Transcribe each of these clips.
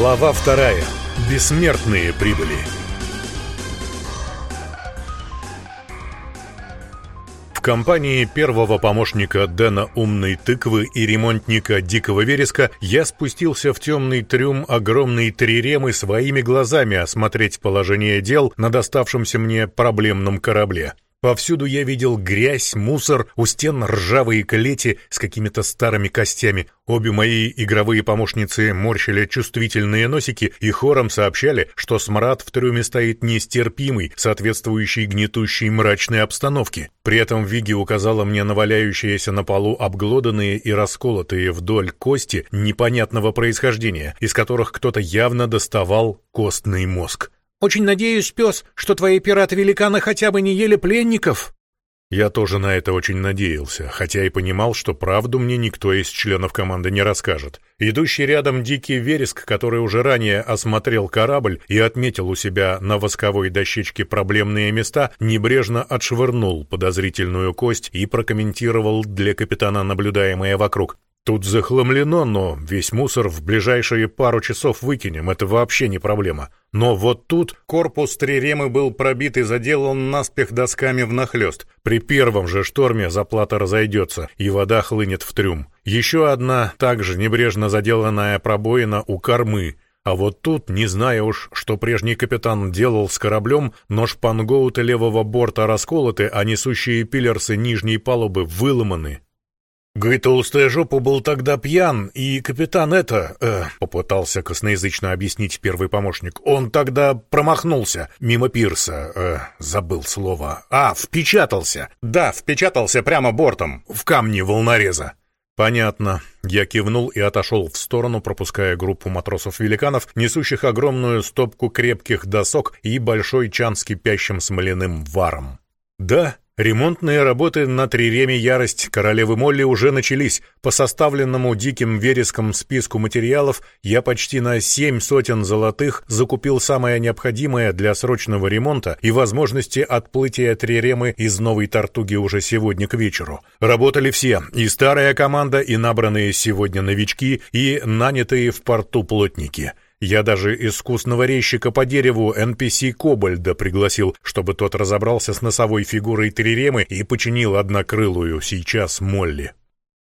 Глава вторая. Бессмертные прибыли. В компании первого помощника Дэна Умной Тыквы и ремонтника Дикого Вереска я спустился в темный трюм огромной триремы своими глазами осмотреть положение дел на доставшемся мне проблемном корабле. Повсюду я видел грязь, мусор, у стен ржавые клети с какими-то старыми костями. Обе мои игровые помощницы морщили чувствительные носики и хором сообщали, что смрад в трюме стоит нестерпимый, соответствующий гнетущей мрачной обстановке. При этом Виги указала мне на валяющиеся на полу обглоданные и расколотые вдоль кости непонятного происхождения, из которых кто-то явно доставал костный мозг. Очень надеюсь, пес, что твои пираты-великаны хотя бы не ели пленников». Я тоже на это очень надеялся, хотя и понимал, что правду мне никто из членов команды не расскажет. Идущий рядом дикий вереск, который уже ранее осмотрел корабль и отметил у себя на восковой дощечке проблемные места, небрежно отшвырнул подозрительную кость и прокомментировал для капитана наблюдаемое вокруг. Тут захламлено, но весь мусор в ближайшие пару часов выкинем, это вообще не проблема. Но вот тут корпус триремы был пробит и заделан наспех досками внахлёст. При первом же шторме заплата разойдется, и вода хлынет в трюм. Еще одна, также небрежно заделанная пробоина у кормы. А вот тут, не зная уж, что прежний капитан делал с кораблем, но шпангоуты левого борта расколоты, а несущие пилерсы нижней палубы выломаны. Гы толстая жопа был тогда пьян, и капитан это, э, попытался косноязычно объяснить первый помощник. Он тогда промахнулся мимо пирса, э, забыл слово. А, впечатался. Да, впечатался прямо бортом в камни волнореза. Понятно. Я кивнул и отошел в сторону, пропуская группу матросов-великанов, несущих огромную стопку крепких досок и большой чан с кипящим смоляным варом. Да, Ремонтные работы на Триреме «Ярость» королевы Молли уже начались. По составленному диким вереском списку материалов я почти на семь сотен золотых закупил самое необходимое для срочного ремонта и возможности отплытия Триремы из Новой Тартуги уже сегодня к вечеру. Работали все, и старая команда, и набранные сегодня новички, и нанятые в порту плотники — я даже искусного резчика по дереву NPC Кобальда пригласил, чтобы тот разобрался с носовой фигурой Триремы и починил однокрылую сейчас Молли.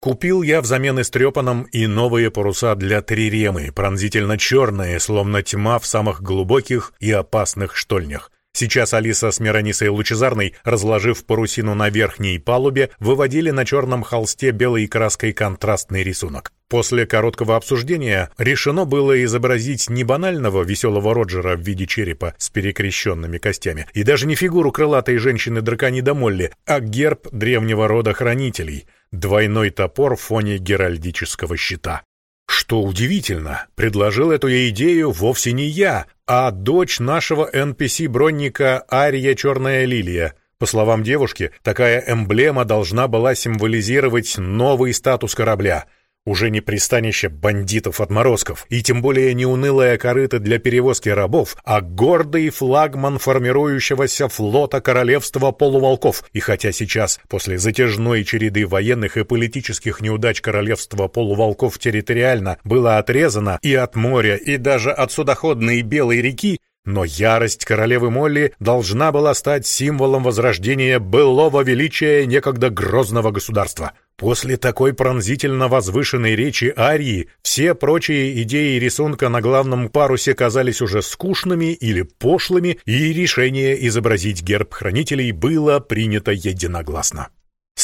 Купил я взамен истрепанном и новые паруса для Триремы, пронзительно черные, словно тьма в самых глубоких и опасных штольнях. Сейчас Алиса с Миронисой Лучезарной, разложив парусину на верхней палубе, выводили на черном холсте белой краской контрастный рисунок. После короткого обсуждения решено было изобразить не банального веселого Роджера в виде черепа с перекрещенными костями, и даже не фигуру крылатой женщины-драконида Молли, а герб древнего рода хранителей — двойной топор в фоне геральдического щита. Что удивительно, предложил эту идею вовсе не я, а дочь нашего NPC-бронника Ария Черная Лилия. По словам девушки, такая эмблема должна была символизировать новый статус корабля — уже не пристанище бандитов-отморозков, и тем более не унылая корыта для перевозки рабов, а гордый флагман формирующегося флота королевства полуволков. И хотя сейчас, после затяжной череды военных и политических неудач королевства полуволков территориально было отрезано и от моря, и даже от судоходной Белой реки, но ярость королевы Молли должна была стать символом возрождения былого величия некогда грозного государства. После такой пронзительно возвышенной речи Арии все прочие идеи рисунка на главном парусе казались уже скучными или пошлыми, и решение изобразить герб хранителей было принято единогласно.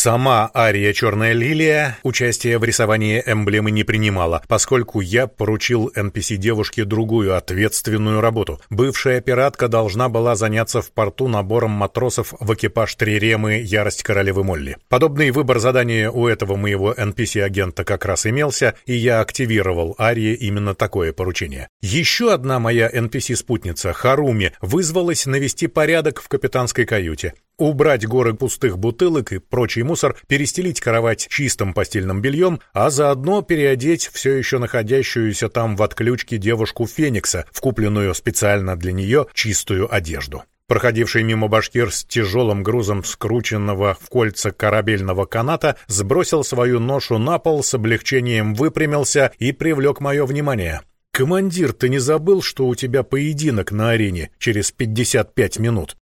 Сама Ария Черная Лилия участие в рисовании эмблемы не принимала, поскольку я поручил NPC-девушке другую ответственную работу. Бывшая пиратка должна была заняться в порту набором матросов в экипаж Триремы «Ярость королевы Молли». Подобный выбор задания у этого моего NPC-агента как раз имелся, и я активировал Арии именно такое поручение. Еще одна моя NPC-спутница, Харуми, вызвалась навести порядок в капитанской каюте убрать горы пустых бутылок и прочий мусор, перестелить кровать чистым постельным бельем, а заодно переодеть все еще находящуюся там в отключке девушку Феникса в купленную специально для нее чистую одежду. Проходивший мимо башкир с тяжелым грузом скрученного в кольца корабельного каната сбросил свою ношу на пол, с облегчением выпрямился и привлек мое внимание. «Командир, ты не забыл, что у тебя поединок на арене через 55 минут?»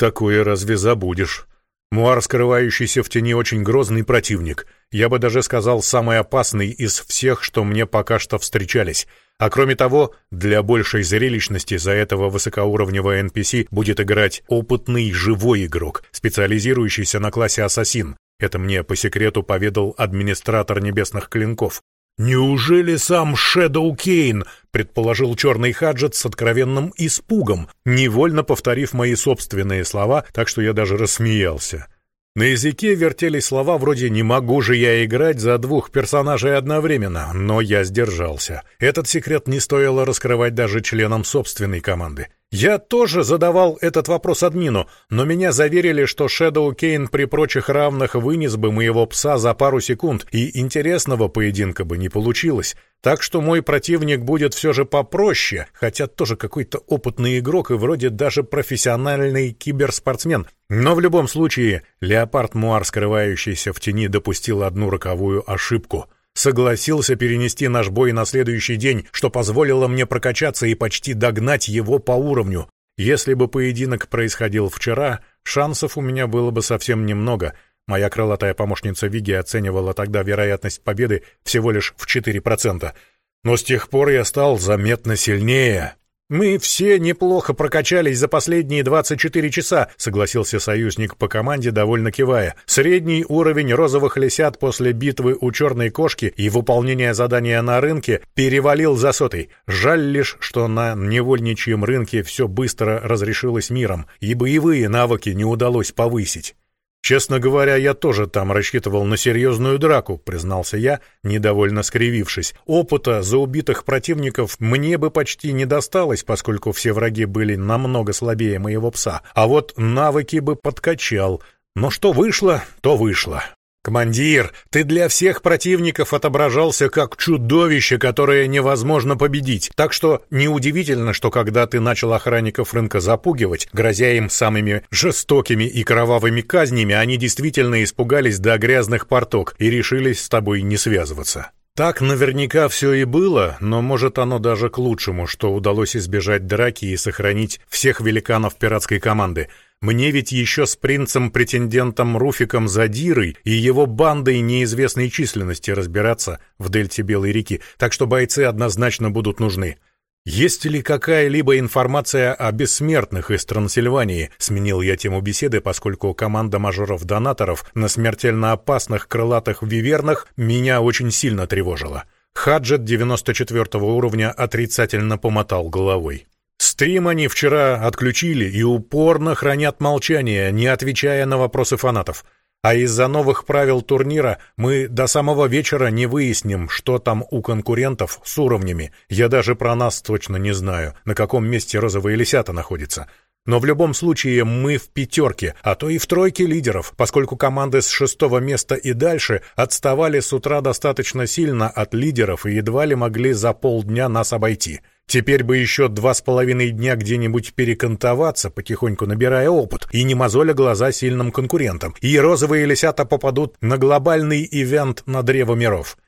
«Такое разве забудешь?» Муар, скрывающийся в тени, очень грозный противник. Я бы даже сказал, самый опасный из всех, что мне пока что встречались. А кроме того, для большей зрелищности за этого высокоуровневого NPC будет играть опытный живой игрок, специализирующийся на классе ассасин. Это мне по секрету поведал администратор небесных клинков. «Неужели сам Шэдоу Кейн?» — предположил черный хаджет с откровенным испугом, невольно повторив мои собственные слова, так что я даже рассмеялся. На языке вертелись слова вроде «не могу же я играть за двух персонажей одновременно», но я сдержался. Этот секрет не стоило раскрывать даже членам собственной команды. Я тоже задавал этот вопрос админу, но меня заверили, что Шэдоу Кейн при прочих равных вынес бы моего пса за пару секунд, и интересного поединка бы не получилось. Так что мой противник будет все же попроще, хотя тоже какой-то опытный игрок и вроде даже профессиональный киберспортсмен. Но в любом случае, Леопард Муар, скрывающийся в тени, допустил одну роковую ошибку — согласился перенести наш бой на следующий день, что позволило мне прокачаться и почти догнать его по уровню. Если бы поединок происходил вчера, шансов у меня было бы совсем немного. Моя крылатая помощница Виги оценивала тогда вероятность победы всего лишь в 4%. Но с тех пор я стал заметно сильнее. «Мы все неплохо прокачались за последние 24 часа», — согласился союзник по команде, довольно кивая. «Средний уровень розовых лисят после битвы у черной кошки и выполнения задания на рынке перевалил за сотый. Жаль лишь, что на невольничьем рынке все быстро разрешилось миром, и боевые навыки не удалось повысить». «Честно говоря, я тоже там рассчитывал на серьезную драку», — признался я, недовольно скривившись. «Опыта за убитых противников мне бы почти не досталось, поскольку все враги были намного слабее моего пса. А вот навыки бы подкачал. Но что вышло, то вышло. «Командир, ты для всех противников отображался как чудовище, которое невозможно победить. Так что неудивительно, что когда ты начал охранников рынка запугивать, грозя им самыми жестокими и кровавыми казнями, они действительно испугались до грязных порток и решились с тобой не связываться». Так наверняка все и было, но может оно даже к лучшему, что удалось избежать драки и сохранить всех великанов пиратской команды — мне ведь еще с принцем-претендентом Руфиком Задирой и его бандой неизвестной численности разбираться в дельте Белой реки, так что бойцы однозначно будут нужны. «Есть ли какая-либо информация о бессмертных из Трансильвании?» Сменил я тему беседы, поскольку команда мажоров-донаторов на смертельно опасных крылатых вивернах меня очень сильно тревожила. Хаджет 94 уровня отрицательно помотал головой. Стрим они вчера отключили и упорно хранят молчание, не отвечая на вопросы фанатов. А из-за новых правил турнира мы до самого вечера не выясним, что там у конкурентов с уровнями. Я даже про нас точно не знаю, на каком месте розовые лисята находятся. Но в любом случае мы в пятерке, а то и в тройке лидеров, поскольку команды с шестого места и дальше отставали с утра достаточно сильно от лидеров и едва ли могли за полдня нас обойти. Теперь бы еще два с половиной дня где-нибудь перекантоваться, потихоньку набирая опыт, и не мозоля глаза сильным конкурентам, и розовые лисята попадут на глобальный ивент на Древо миров.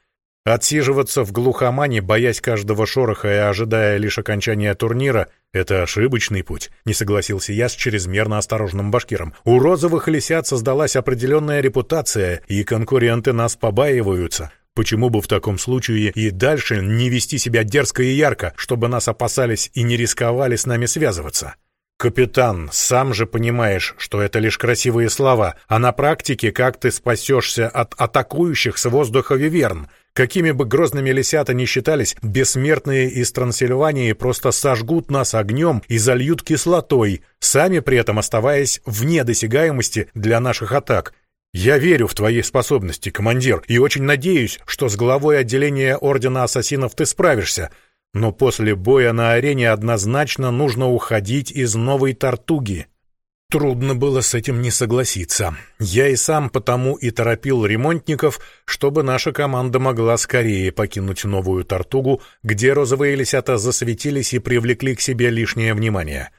Отсиживаться в глухомане, боясь каждого шороха и ожидая лишь окончания турнира, это ошибочный путь, не согласился я с чрезмерно осторожным башкиром. У розовых лисят создалась определенная репутация, и конкуренты нас побаиваются. Почему бы в таком случае и дальше не вести себя дерзко и ярко, чтобы нас опасались и не рисковали с нами связываться? «Капитан, сам же понимаешь, что это лишь красивые слова, а на практике как ты спасешься от атакующих с воздуха виверн? Какими бы грозными лисята ни считались, бессмертные из Трансильвании просто сожгут нас огнем и зальют кислотой, сами при этом оставаясь вне досягаемости для наших атак. «Я верю в твои способности, командир, и очень надеюсь, что с главой отделения Ордена Ассасинов ты справишься. Но после боя на арене однозначно нужно уходить из Новой Тартуги». Трудно было с этим не согласиться. Я и сам потому и торопил ремонтников, чтобы наша команда могла скорее покинуть Новую Тартугу, где розовые лисята засветились и привлекли к себе лишнее внимание.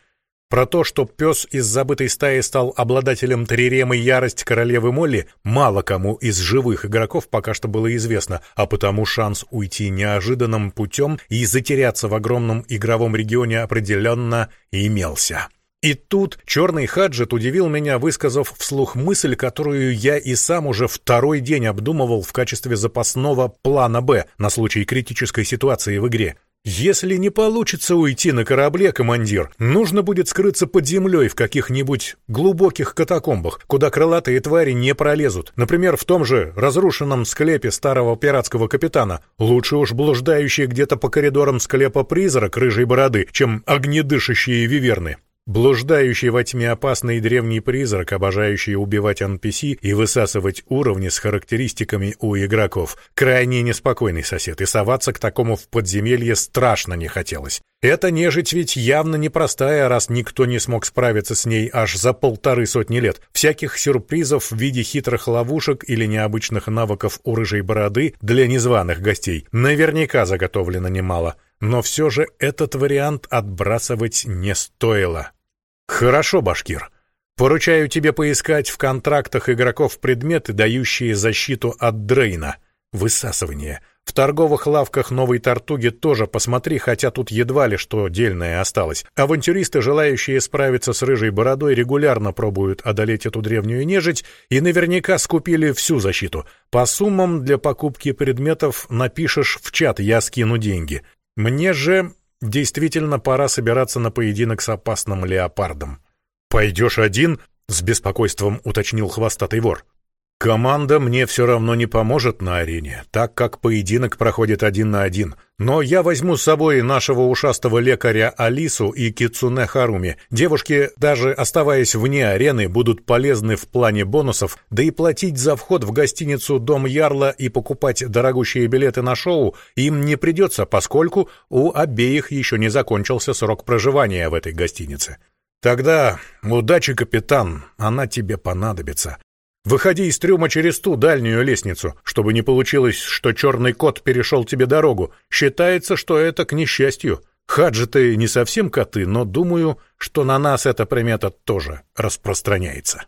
Про то, что пес из забытой стаи стал обладателем триремы ярость королевы Молли, мало кому из живых игроков пока что было известно, а потому шанс уйти неожиданным путем и затеряться в огромном игровом регионе определенно имелся. И тут черный хаджет удивил меня, высказав вслух мысль, которую я и сам уже второй день обдумывал в качестве запасного плана «Б» на случай критической ситуации в игре. Если не получится уйти на корабле, командир, нужно будет скрыться под землей в каких-нибудь глубоких катакомбах, куда крылатые твари не пролезут. Например, в том же разрушенном склепе старого пиратского капитана. Лучше уж блуждающий где-то по коридорам склепа призрак рыжей бороды, чем огнедышащие виверны. Блуждающий во тьме опасный древний призрак, обожающий убивать NPC и высасывать уровни с характеристиками у игроков. Крайне неспокойный сосед, и соваться к такому в подземелье страшно не хотелось. Эта нежить ведь явно непростая, раз никто не смог справиться с ней аж за полторы сотни лет. Всяких сюрпризов в виде хитрых ловушек или необычных навыков у рыжей бороды для незваных гостей наверняка заготовлено немало. Но все же этот вариант отбрасывать не стоило. Хорошо, Башкир. Поручаю тебе поискать в контрактах игроков предметы, дающие защиту от дрейна, высасывания. В торговых лавках новой Тартуги тоже посмотри, хотя тут едва ли что дельное осталось. Авантюристы, желающие справиться с рыжей бородой, регулярно пробуют одолеть эту древнюю нежить и наверняка скупили всю защиту. По суммам для покупки предметов напишешь в чат, я скину деньги. Мне же действительно пора собираться на поединок с опасным леопардом. «Пойдешь один?» — с беспокойством уточнил хвостатый вор. Команда мне все равно не поможет на арене, так как поединок проходит один на один. Но я возьму с собой нашего ушастого лекаря Алису и Кицуне Харуми. Девушки, даже оставаясь вне арены, будут полезны в плане бонусов, да и платить за вход в гостиницу «Дом Ярла» и покупать дорогущие билеты на шоу им не придется, поскольку у обеих еще не закончился срок проживания в этой гостинице. Тогда удачи, капитан, она тебе понадобится. Выходи из трюма через ту дальнюю лестницу, чтобы не получилось, что черный кот перешел тебе дорогу. Считается, что это к несчастью. Хаджи-то не совсем коты, но думаю, что на нас эта примета тоже распространяется.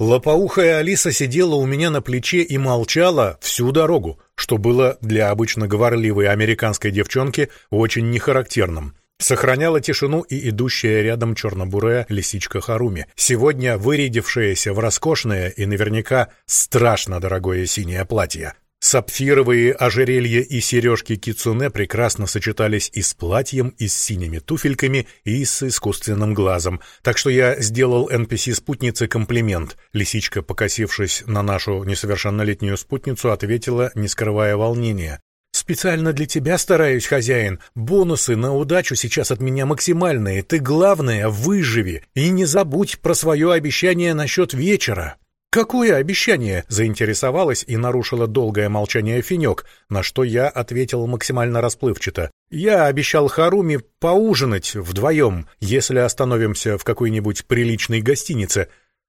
Лопоухая Алиса сидела у меня на плече и молчала всю дорогу, что было для обычно говорливой американской девчонки очень нехарактерным. Сохраняла тишину и идущая рядом черно-бурая лисичка Харуми, сегодня вырядившаяся в роскошное и наверняка страшно дорогое синее платье. Сапфировые ожерелья и сережки кицуне прекрасно сочетались и с платьем, и с синими туфельками, и с искусственным глазом. Так что я сделал NPC-спутнице комплимент. Лисичка, покосившись на нашу несовершеннолетнюю спутницу, ответила, не скрывая волнения. «Специально для тебя стараюсь, хозяин. Бонусы на удачу сейчас от меня максимальные. Ты, главное, выживи. И не забудь про свое обещание насчет вечера». «Какое обещание?» — заинтересовалась и нарушила долгое молчание Финек, на что я ответил максимально расплывчато. «Я обещал Харуми поужинать вдвоем, если остановимся в какой-нибудь приличной гостинице.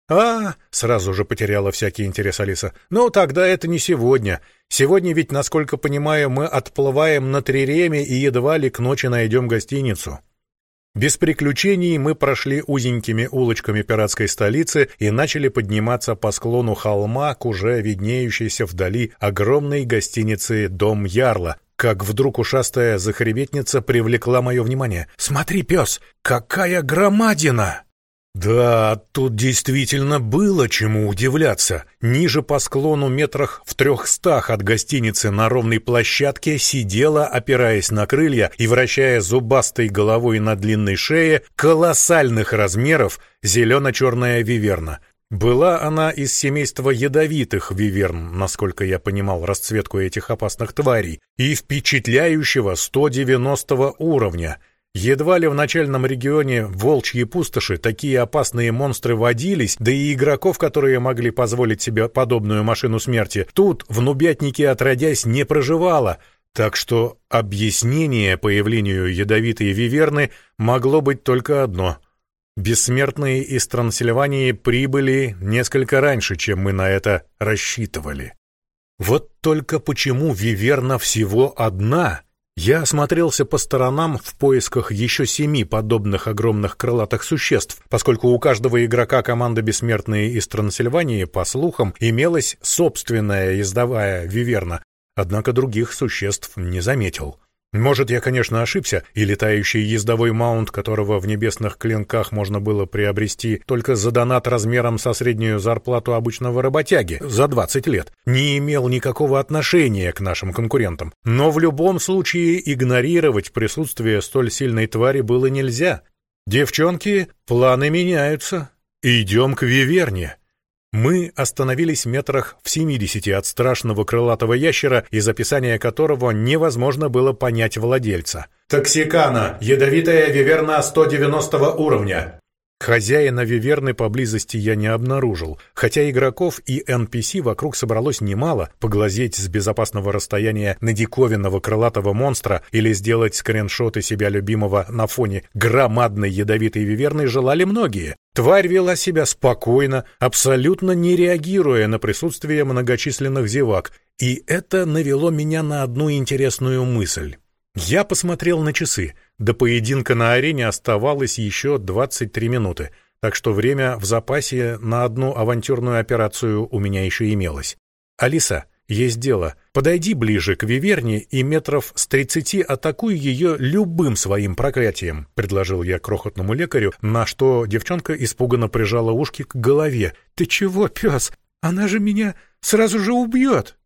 «А, — сразу же потеряла всякий интерес Алиса, — ну тогда это не сегодня. Сегодня ведь, насколько понимаю, мы отплываем на Триреме и едва ли к ночи найдем гостиницу». Без приключений мы прошли узенькими улочками пиратской столицы и начали подниматься по склону холма к уже виднеющейся вдали огромной гостинице «Дом Ярла», как вдруг ушастая захребетница привлекла мое внимание. «Смотри, пес, какая громадина!» Да, тут действительно было чему удивляться. Ниже по склону метрах в трехстах от гостиницы на ровной площадке сидела, опираясь на крылья и вращая зубастой головой на длинной шее, колоссальных размеров зелено-черная виверна. Была она из семейства ядовитых виверн, насколько я понимал расцветку этих опасных тварей, и впечатляющего 190 уровня — Едва ли в начальном регионе Волчьи пустоши такие опасные монстры водились, да и игроков, которые могли позволить себе подобную машину смерти, тут в Нубятнике отродясь не проживало, так что объяснение появлению ядовитой виверны могло быть только одно. Бессмертные из Трансильвании прибыли несколько раньше, чем мы на это рассчитывали. Вот только почему виверна всего одна — Я осмотрелся по сторонам в поисках еще семи подобных огромных крылатых существ, поскольку у каждого игрока команды «Бессмертные» из Трансильвании, по слухам, имелась собственная ездовая виверна, однако других существ не заметил. Может, я, конечно, ошибся, и летающий ездовой маунт, которого в небесных клинках можно было приобрести только за донат размером со среднюю зарплату обычного работяги за 20 лет, не имел никакого отношения к нашим конкурентам. Но в любом случае игнорировать присутствие столь сильной твари было нельзя. «Девчонки, планы меняются. Идем к Виверне». Мы остановились метрах в 70 от страшного крылатого ящера, из описания которого невозможно было понять владельца. «Токсикана. Ядовитая виверна 190 уровня. Хозяина Виверны поблизости я не обнаружил, хотя игроков и NPC вокруг собралось немало, поглазеть с безопасного расстояния на диковинного крылатого монстра или сделать скриншоты себя любимого на фоне громадной ядовитой Виверны желали многие. Тварь вела себя спокойно, абсолютно не реагируя на присутствие многочисленных зевак, и это навело меня на одну интересную мысль. Я посмотрел на часы. До поединка на арене оставалось еще 23 минуты, так что время в запасе на одну авантюрную операцию у меня еще имелось. «Алиса, есть дело. Подойди ближе к Виверне и метров с тридцати атакуй ее любым своим проклятием», — предложил я крохотному лекарю, на что девчонка испуганно прижала ушки к голове. «Ты чего, пес? Она же меня сразу же убьет!»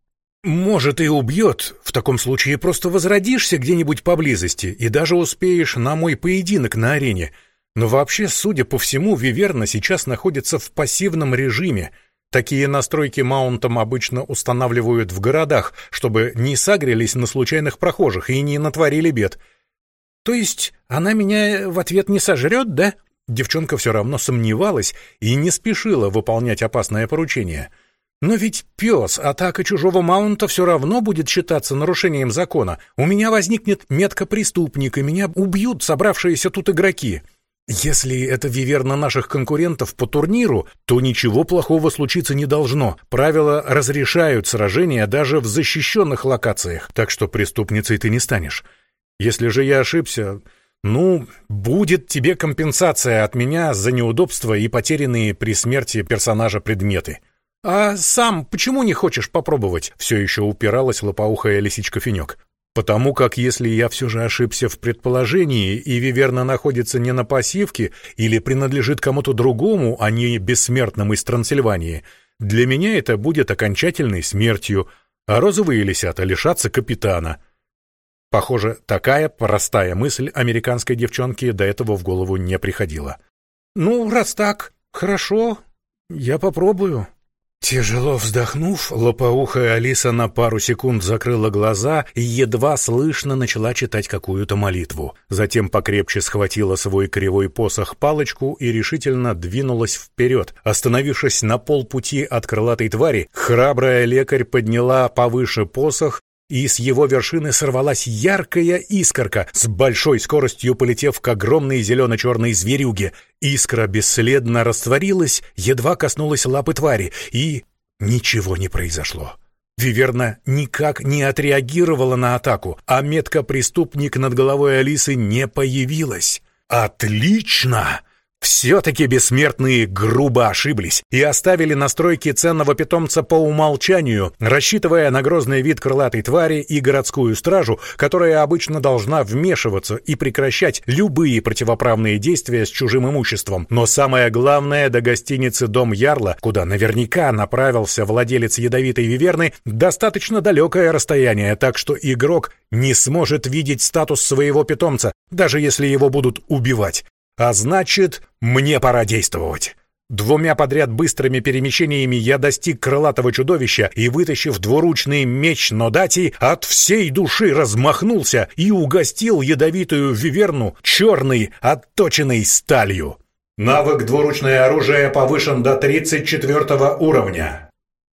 «Может, и убьет. В таком случае просто возродишься где-нибудь поблизости и даже успеешь на мой поединок на арене. Но вообще, судя по всему, Виверна сейчас находится в пассивном режиме. Такие настройки маунтом обычно устанавливают в городах, чтобы не сагрились на случайных прохожих и не натворили бед. То есть она меня в ответ не сожрет, да?» Девчонка все равно сомневалась и не спешила выполнять опасное поручение — но ведь пес, атака чужого маунта все равно будет считаться нарушением закона. У меня возникнет метка преступник, и меня убьют собравшиеся тут игроки. Если это виверна наших конкурентов по турниру, то ничего плохого случиться не должно. Правила разрешают сражения даже в защищенных локациях, так что преступницей ты не станешь. Если же я ошибся, ну, будет тебе компенсация от меня за неудобства и потерянные при смерти персонажа предметы. «А сам почему не хочешь попробовать?» — все еще упиралась лопоухая лисичка-финек. «Потому как если я все же ошибся в предположении, и Виверна находится не на пассивке или принадлежит кому-то другому, а не бессмертным из Трансильвании, для меня это будет окончательной смертью, а розовые лисята лишатся капитана». Похоже, такая простая мысль американской девчонки до этого в голову не приходила. «Ну, раз так, хорошо, я попробую», Тяжело вздохнув, лопоухая Алиса на пару секунд закрыла глаза и едва слышно начала читать какую-то молитву. Затем покрепче схватила свой кривой посох-палочку и решительно двинулась вперед. Остановившись на полпути от крылатой твари, храбрая лекарь подняла повыше посох и с его вершины сорвалась яркая искорка, с большой скоростью полетев к огромной зелено-черной зверюге. Искра бесследно растворилась, едва коснулась лапы твари, и ничего не произошло. Виверна никак не отреагировала на атаку, а метка-преступник над головой Алисы не появилась. «Отлично!» Все-таки бессмертные грубо ошиблись и оставили настройки ценного питомца по умолчанию, рассчитывая на грозный вид крылатой твари и городскую стражу, которая обычно должна вмешиваться и прекращать любые противоправные действия с чужим имуществом. Но самое главное, до гостиницы «Дом Ярла», куда наверняка направился владелец ядовитой виверны, достаточно далекое расстояние, так что игрок не сможет видеть статус своего питомца, даже если его будут убивать. А значит, мне пора действовать. Двумя подряд быстрыми перемещениями я достиг крылатого чудовища и, вытащив двуручный меч Нодати, от всей души размахнулся и угостил ядовитую виверну черной, отточенной сталью. Навык «Двуручное оружие» повышен до 34 уровня.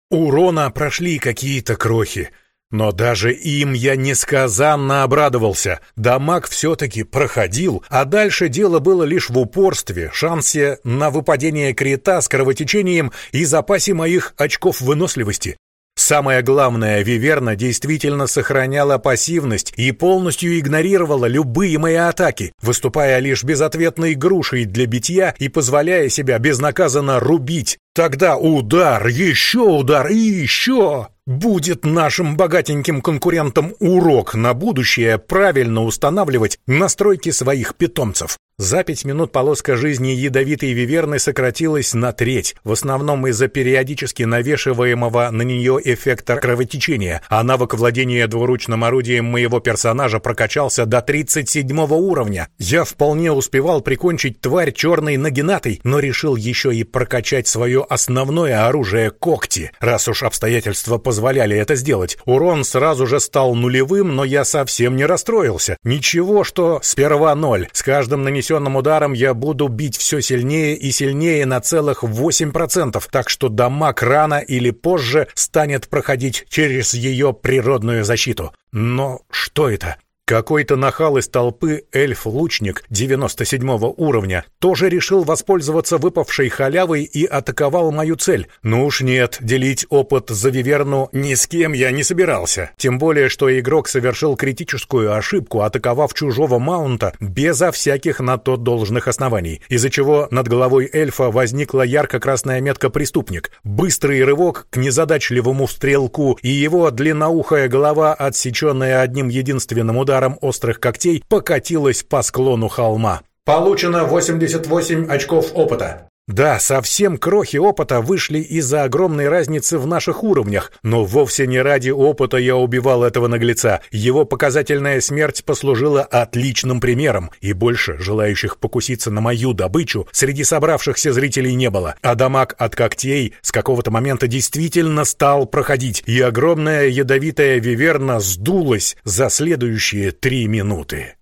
Урона прошли какие-то крохи. Но даже им я несказанно обрадовался. Дамаг все-таки проходил, а дальше дело было лишь в упорстве, шансе на выпадение крита с кровотечением и запасе моих очков выносливости. Самое главное, Виверна действительно сохраняла пассивность и полностью игнорировала любые мои атаки, выступая лишь безответной грушей для битья и позволяя себя безнаказанно рубить. Тогда удар, еще удар и еще. Будет нашим богатеньким конкурентам урок на будущее правильно устанавливать настройки своих питомцев. За пять минут полоска жизни ядовитой виверны сократилась на треть, в основном из-за периодически навешиваемого на нее эффекта кровотечения, а навык владения двуручным орудием моего персонажа прокачался до 37 уровня. Я вполне успевал прикончить тварь черной нагинатой, но решил еще и прокачать свое основное оружие — когти, раз уж обстоятельства позволяли это сделать. Урон сразу же стал нулевым, но я совсем не расстроился. Ничего, что сперва ноль. С каждым нанесенным ударом я буду бить все сильнее и сильнее на целых 8%, так что дамаг рано или позже станет проходить через ее природную защиту. Но что это? Какой-то нахал из толпы эльф-лучник 97 уровня тоже решил воспользоваться выпавшей халявой и атаковал мою цель. Ну уж нет, делить опыт за Виверну ни с кем я не собирался. Тем более, что игрок совершил критическую ошибку, атаковав чужого маунта безо всяких на то должных оснований, из-за чего над головой эльфа возникла ярко-красная метка «Преступник». Быстрый рывок к незадачливому стрелку, и его длинноухая голова, отсеченная одним единственным ударом, ударом острых когтей покатилась по склону холма. Получено 88 очков опыта. Да, совсем крохи опыта вышли из-за огромной разницы в наших уровнях, но вовсе не ради опыта я убивал этого наглеца. Его показательная смерть послужила отличным примером, и больше желающих покуситься на мою добычу среди собравшихся зрителей не было. А дамаг от когтей с какого-то момента действительно стал проходить, и огромная ядовитая виверна сдулась за следующие три минуты.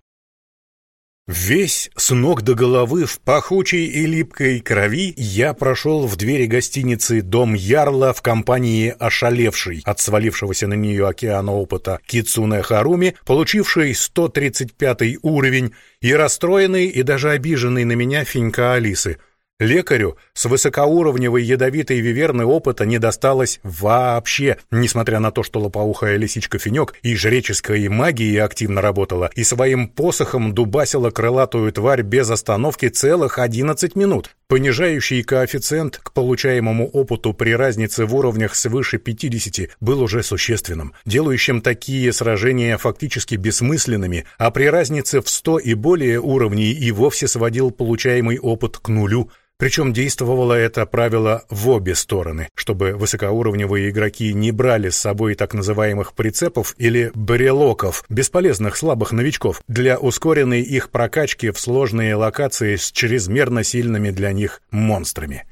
Весь с ног до головы в пахучей и липкой крови я прошел в двери гостиницы «Дом Ярла» в компании ошалевшей от свалившегося на нее океана опыта Кицуне Харуми, получившей 135 уровень, и расстроенный и даже обиженный на меня Финька Алисы — Лекарю с высокоуровневой ядовитой виверны опыта не досталось вообще, несмотря на то, что лопоухая лисичка Финек и жреческой магией активно работала, и своим посохом дубасила крылатую тварь без остановки целых 11 минут. Понижающий коэффициент к получаемому опыту при разнице в уровнях свыше 50 был уже существенным, делающим такие сражения фактически бессмысленными, а при разнице в 100 и более уровней и вовсе сводил получаемый опыт к нулю. Причем действовало это правило в обе стороны, чтобы высокоуровневые игроки не брали с собой так называемых прицепов или брелоков, бесполезных слабых новичков, для ускоренной их прокачки в сложные локации с чрезмерно сильными для них монстрами.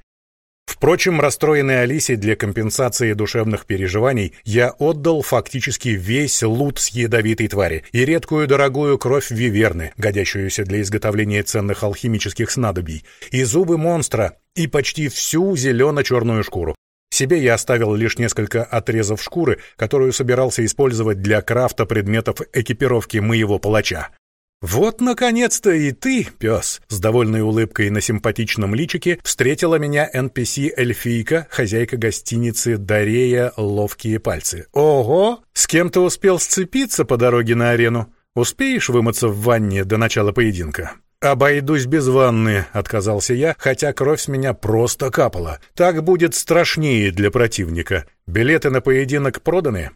Впрочем, расстроенной Алисе для компенсации душевных переживаний я отдал фактически весь лут с ядовитой твари и редкую дорогую кровь виверны, годящуюся для изготовления ценных алхимических снадобий, и зубы монстра, и почти всю зелено-черную шкуру. Себе я оставил лишь несколько отрезов шкуры, которую собирался использовать для крафта предметов экипировки моего палача. «Вот, наконец-то и ты, пес!» С довольной улыбкой на симпатичном личике встретила меня NPC-эльфийка, хозяйка гостиницы Дарея «Ловкие пальцы». «Ого! С кем ты успел сцепиться по дороге на арену? Успеешь вымыться в ванне до начала поединка?» «Обойдусь без ванны», — отказался я, хотя кровь с меня просто капала. «Так будет страшнее для противника. Билеты на поединок проданы?»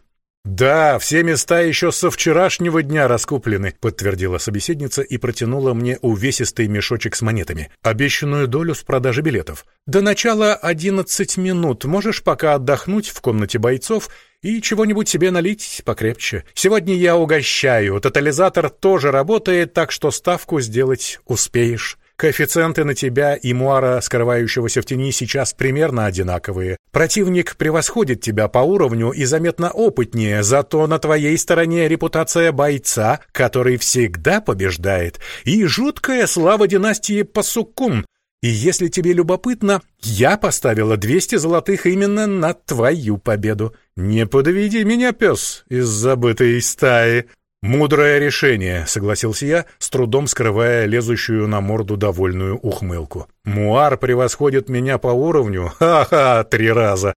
«Да, все места еще со вчерашнего дня раскуплены», — подтвердила собеседница и протянула мне увесистый мешочек с монетами, обещанную долю с продажи билетов. «До начала одиннадцать минут. Можешь пока отдохнуть в комнате бойцов и чего-нибудь себе налить покрепче. Сегодня я угощаю. Тотализатор тоже работает, так что ставку сделать успеешь». Коэффициенты на тебя и Муара, скрывающегося в тени, сейчас примерно одинаковые. Противник превосходит тебя по уровню и заметно опытнее, зато на твоей стороне репутация бойца, который всегда побеждает, и жуткая слава династии Пасуккум. И если тебе любопытно, я поставила 200 золотых именно на твою победу. Не подведи меня, пес, из забытой стаи. «Мудрое решение», — согласился я, с трудом скрывая лезущую на морду довольную ухмылку. «Муар превосходит меня по уровню? Ха-ха, три раза!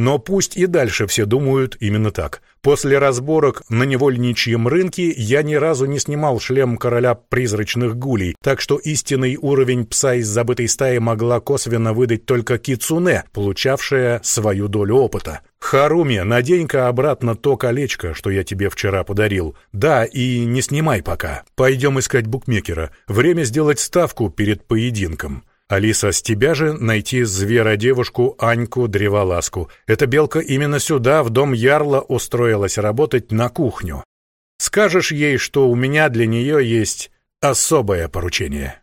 Но пусть и дальше все думают именно так. После разборок на невольничьем рынке я ни разу не снимал шлем короля призрачных гулей, так что истинный уровень пса из забытой стаи могла косвенно выдать только Кицуне, получавшая свою долю опыта. «Харуми, надень-ка обратно то колечко, что я тебе вчера подарил. Да, и не снимай пока. Пойдем искать букмекера. Время сделать ставку перед поединком». Алиса, с тебя же найти зверодевушку Аньку Древоласку. Эта белка именно сюда, в дом Ярла, устроилась работать на кухню. Скажешь ей, что у меня для нее есть особое поручение».